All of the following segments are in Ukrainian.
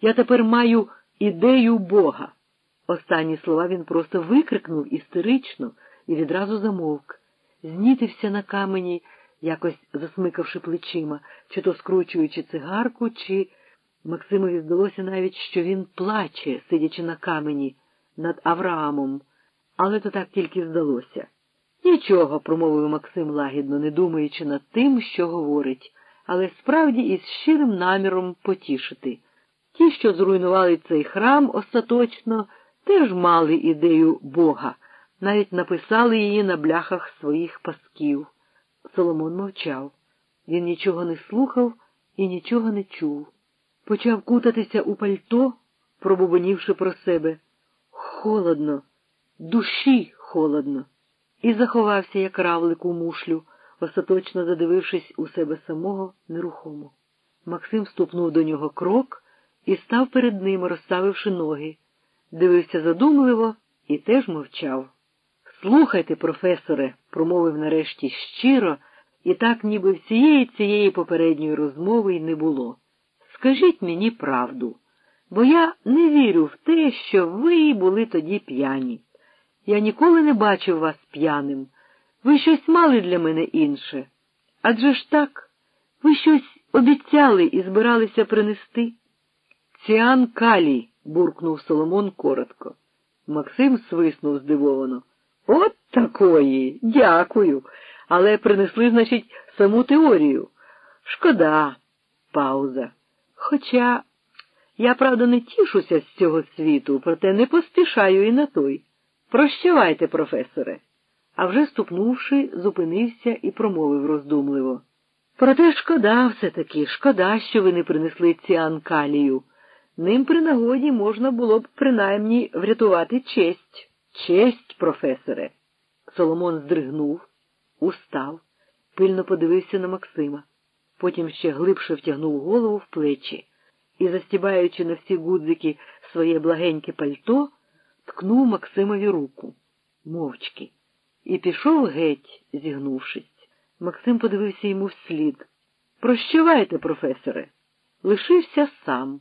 Я тепер маю ідею Бога. Останні слова він просто викрикнув істерично і відразу замовк, знітився на камені, якось засмикавши плечима, чи то скручуючи цигарку, чи Максимові здалося навіть, що він плаче, сидячи на камені над Авраамом, але то так тільки здалося. Нічого, промовив Максим лагідно, не думаючи над тим, що говорить, але справді із щирим наміром потішити. Ті, що зруйнували цей храм остаточно, теж мали ідею Бога, навіть написали її на бляхах своїх пасків. Соломон мовчав. Він нічого не слухав і нічого не чув. Почав кутатися у пальто, пробубонівши про себе. Холодно, душі холодно, і заховався, як равлик у мушлю, остаточно задивившись у себе самого нерухомо. Максим ступнув до нього крок і став перед ним, розставивши ноги. Дивився задумливо і теж мовчав. Слухайте, професоре, промовив нарешті щиро, і так, ніби всієї цієї попередньої розмови й не було. Скажіть мені правду, бо я не вірю в те, що ви були тоді п'яні. Я ніколи не бачив вас п'яним. Ви щось мали для мене інше. Адже ж так, ви щось обіцяли і збиралися принести. Ціан Калій, буркнув Соломон коротко. Максим свиснув здивовано. От такої. Дякую. Але принесли, значить, саму теорію. Шкода. Пауза. Хоча я, правда, не тішуся з цього світу, проте не поспішаю і на той. Прощавайте, професоре. А вже ступнувши, зупинився і промовив роздумливо. Проте шкода все-таки, шкода, що ви не принесли ціан калію. Ним при нагоді можна було б принаймні врятувати честь. Честь, професоре. Соломон здригнув, устав, пильно подивився на Максима, потім ще глибше втягнув голову в плечі і, застібаючи на всі гудзики своє благеньке пальто, ткнув Максимові руку, мовчки, і пішов геть, зігнувшись. Максим подивився йому вслід. Прощавайте, професоре. Лишився сам.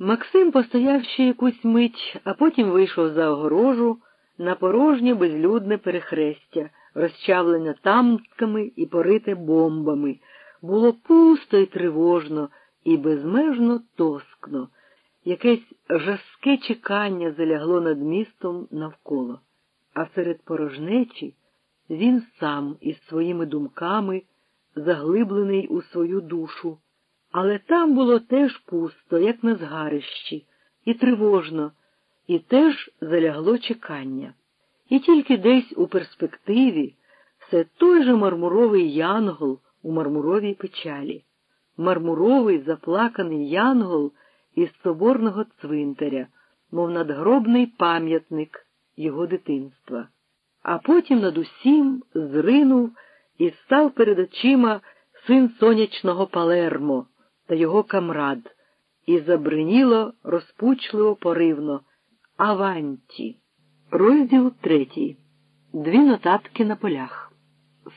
Максим постояв ще якусь мить, а потім вийшов за огорожу на порожнє безлюдне перехрестя, розчавлене тамками і порите бомбами. Було пусто і тривожно, і безмежно тоскно. Якесь жаске чекання залягло над містом навколо, а серед порожнечі він сам із своїми думками, заглиблений у свою душу. Але там було теж пусто, як на згарищі, і тривожно, і теж залягло чекання. І тільки десь у перспективі все той же мармуровий янгол у мармуровій печалі, мармуровий заплаканий янгол із соборного цвинтаря, мов надгробний пам'ятник його дитинства. А потім над усім зринув і став перед очима син сонячного Палермо та його камрад, і забриніло розпучливо поривно Аванті. Розділ третій. Дві нотатки на полях.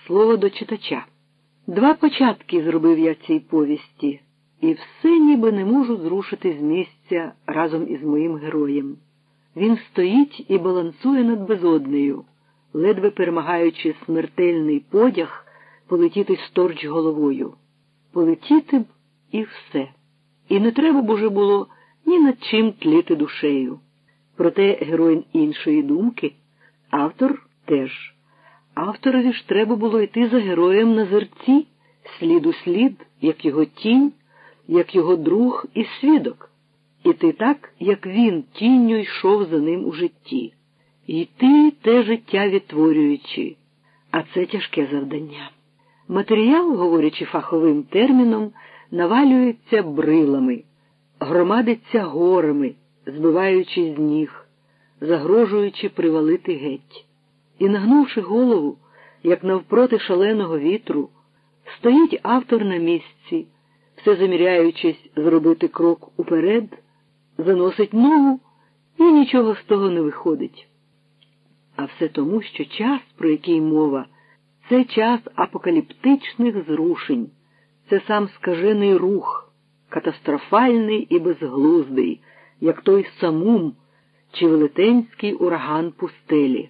Слово до читача. Два початки зробив я цій повісті, і все ніби не можу зрушити з місця разом із моїм героєм. Він стоїть і балансує над безоднею, ледве перемагаючи смертельний подяг полетіти сторч головою. Полетіти б і все. І не треба б уже було ні над чим тліти душею. Проте герой іншої думки, автор теж. Авторові ж треба було йти за героєм на зерці, слід у слід, як його тінь, як його друг і свідок, іти так, як він тінню йшов за ним у житті, йти те життя відтворюючи, а це тяжке завдання. Матеріал, говорячи фаховим терміном, навалюється брилами, громадиться горами, збиваючи з ніг, загрожуючи привалити геть. І, нагнувши голову, як навпроти шаленого вітру, стоїть автор на місці, все заміряючись зробити крок уперед, заносить ногу і нічого з того не виходить. А все тому, що час, про який мова, це час апокаліптичних зрушень, це сам скажений рух, катастрофальний і безглуздий, як той самум чи велетенський ураган пустелі.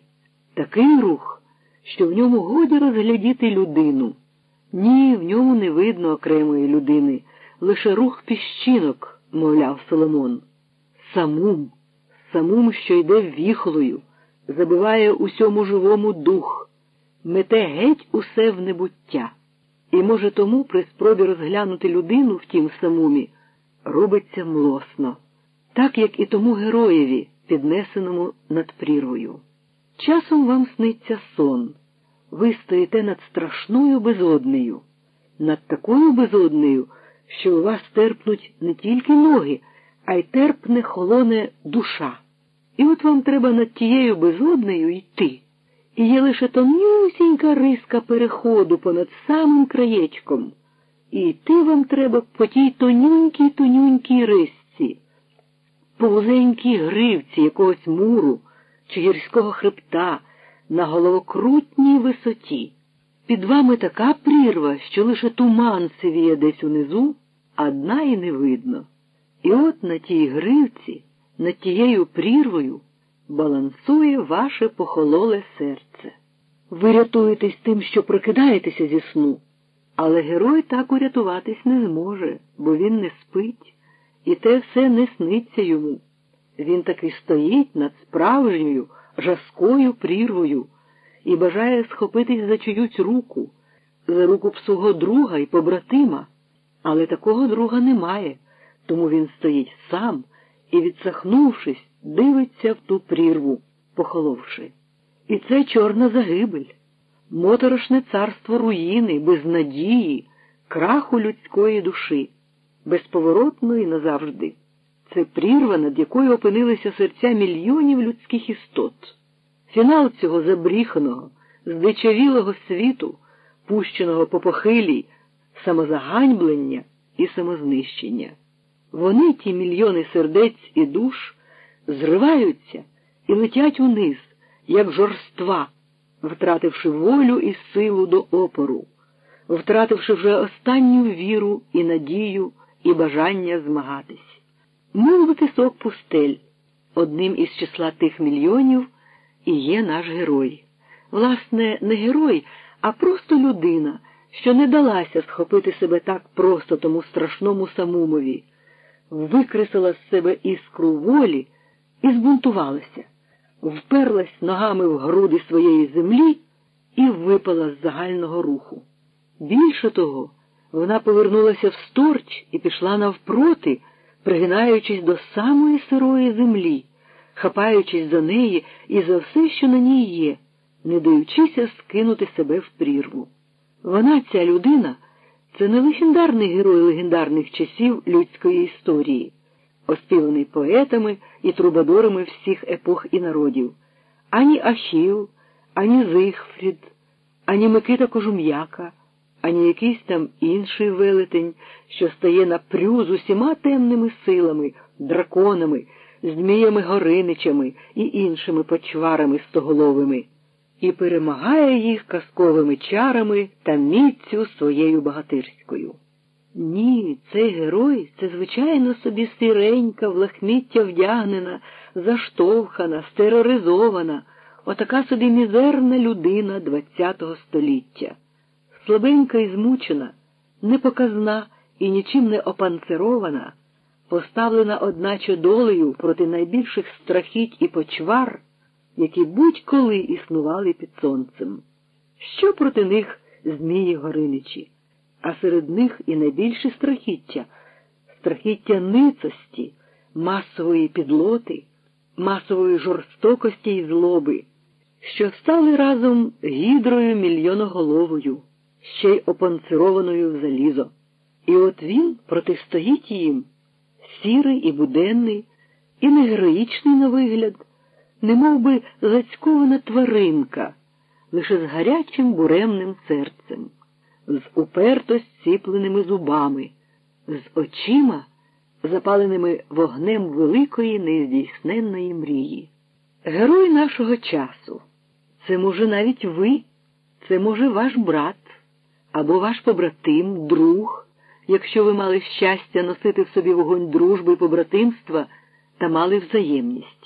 Такий рух, що в ньому годі розглядіти людину. Ні, в ньому не видно окремої людини, лише рух піщинок, мовляв Соломон. Самум, самум, що йде віхлою, забиває усьому живому дух, мете геть усе в небуття. І, може, тому при спробі розглянути людину в тім самумі робиться млосно, так як і тому героєві, піднесеному над прірвою. Часом вам сниться сон. Ви стоїте над страшною безоднею, над такою безоднею, що у вас терпнуть не тільки ноги, а й терпне холоне душа. І от вам треба над тією безоднею йти. Є лише тонюсінька риска переходу понад самим краєчком. І йти вам треба по тій тонюнькій тонюнькій рисці, по вузенькій гривці якогось муру чи гірського хребта на головокрутній висоті. Під вами така прірва, що лише туман сивіє десь унизу, а дна і не видно. І от на тій гривці, над тією прірвою балансує ваше похололе серце. Ви рятуєтесь тим, що прокидаєтеся зі сну, але герой так урятуватись не зможе, бо він не спить, і те все не сниться йому. Він таки стоїть над справжньою жаскою прірвою і бажає схопитись за чиюсь руку, за руку псого друга і побратима, але такого друга немає, тому він стоїть сам і, відсахнувшись, дивиться в ту прірву, похоловши. І це чорна загибель, моторошне царство руїни, безнадії, краху людської душі, безповоротної назавжди. Це прірва, над якою опинилися серця мільйонів людських істот. Фінал цього забріханого, здичавілого світу, пущеного по похилі, самозаганьблення і самознищення. Вони, ті мільйони сердець і душ, зриваються і летять униз, як жорства, втративши волю і силу до опору, втративши вже останню віру і надію і бажання змагатись. Мов пісок пустель, одним із числа тих мільйонів і є наш герой. Власне, не герой, а просто людина, що не далася схопити себе так просто тому страшному самумові, викресила з себе іскру волі і збунтувалася, вперлась ногами в груди своєї землі і випала з загального руху. Більше того, вона повернулася в сторч і пішла навпроти, пригинаючись до самої сирої землі, хапаючись за неї і за все, що на ній є, не даючися скинути себе в прірву. Вона, ця людина, це не легендарний герой легендарних часів людської історії оспіваний поетами і трубадорами всіх епох і народів, ані Ахіл, ані Зигфрід, ані Микита Кожум'яка, ані якийсь там інший велетень, що стає на прю з усіма темними силами, драконами, зміями гориничами і іншими почварами стоголовими, і перемагає їх казковими чарами та міцю своєю багатирською. Ні, цей герой це, звичайно, собі сиренька, в лахміття вдягнена, заштовхана, стероризована, отака собі мізерна людина ХХ століття, слабенька і змучена, непоказна і нічим не опанцерована, поставлена одначе долею проти найбільших страхіть і почвар, які будь-коли існували під сонцем. Що проти них Змії Гориничі? А серед них і найбільше страхіття, страхіття ницості, масової підлоти, масової жорстокості і злоби, що стали разом гідрою мільйоноголовою, ще й опанцированою в залізо. І от він протистоїть їм, сірий і буденний, і не героїчний на вигляд, не би зацькована тваринка, лише з гарячим буремним серцем з уперто зціпленими зубами, з очима, запаленими вогнем великої нездійсненної мрії. Герой нашого часу, це, може, навіть ви, це, може, ваш брат або ваш побратим, друг, якщо ви мали щастя носити в собі вогонь дружби і побратимства та мали взаємність.